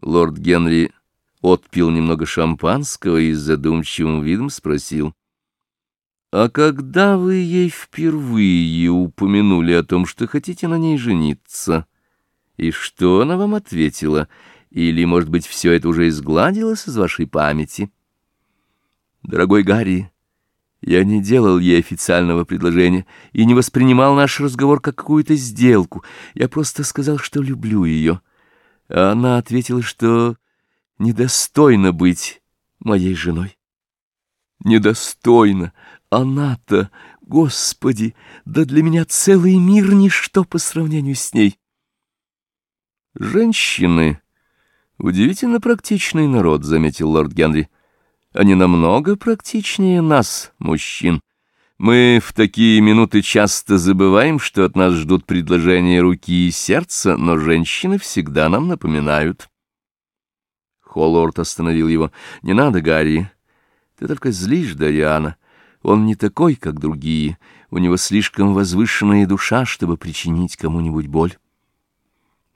Лорд Генри отпил немного шампанского и с задумчивым видом спросил. «А когда вы ей впервые упомянули о том, что хотите на ней жениться? И что она вам ответила? Или, может быть, все это уже изгладилось из вашей памяти?» «Дорогой Гарри, я не делал ей официального предложения и не воспринимал наш разговор как какую-то сделку. Я просто сказал, что люблю ее». Она ответила, что недостойно быть моей женой. Недостойно. Она-то, Господи, да для меня целый мир ничто по сравнению с ней. Женщины — удивительно практичный народ, — заметил лорд Генри. Они намного практичнее нас, мужчин. Мы в такие минуты часто забываем, что от нас ждут предложения руки и сердца, но женщины всегда нам напоминают. Холлорд остановил его. — Не надо, Гарри. Ты только злишь Дариана. Он не такой, как другие. У него слишком возвышенная душа, чтобы причинить кому-нибудь боль.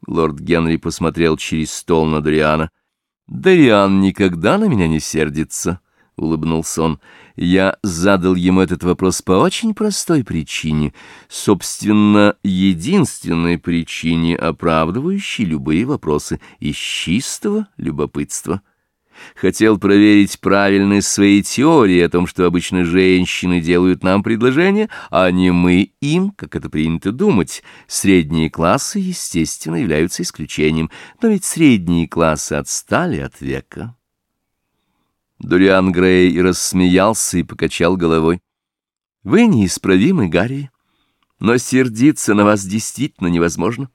Лорд Генри посмотрел через стол на Дариана. — Дариан никогда на меня не сердится, — улыбнулся он. Я задал ему этот вопрос по очень простой причине, собственно, единственной причине, оправдывающей любые вопросы из чистого любопытства. Хотел проверить правильность своей теории о том, что обычно женщины делают нам предложения, а не мы им, как это принято думать. Средние классы, естественно, являются исключением, но ведь средние классы отстали от века. Дуриан Грей рассмеялся и покачал головой. — Вы неисправимы, Гарри, но сердиться на вас действительно невозможно.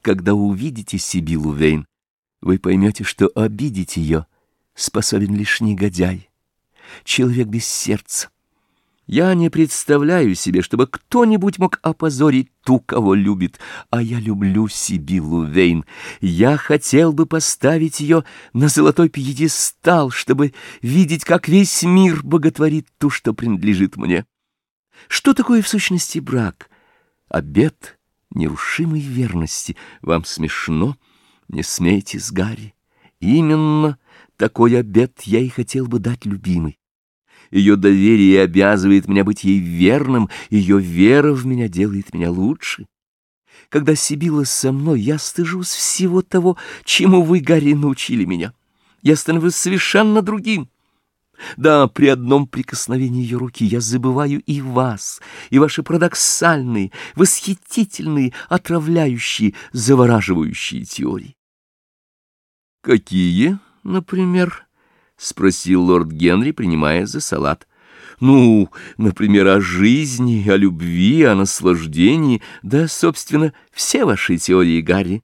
Когда увидите Сибилу Вейн, вы поймете, что обидеть ее способен лишь негодяй, человек без сердца. Я не представляю себе, чтобы кто-нибудь мог опозорить ту, кого любит, а я люблю Сибилу Вейн. Я хотел бы поставить ее на золотой пьедестал, чтобы видеть, как весь мир боготворит ту, что принадлежит мне. Что такое в сущности брак? Обет нерушимой верности. Вам смешно? Не смейтесь, Гарри. Именно такой обет я и хотел бы дать любимой. Ее доверие обязывает меня быть ей верным, ее вера в меня делает меня лучше. Когда Сибила со мной, я стыжусь всего того, чему вы, Гарри, научили меня. Я становлюсь совершенно другим. Да, при одном прикосновении ее руки я забываю и вас, и ваши парадоксальные, восхитительные, отравляющие, завораживающие теории. Какие, например? — спросил лорд Генри, принимая за салат. «Ну, например, о жизни, о любви, о наслаждении, да, собственно, все ваши теории, Гарри.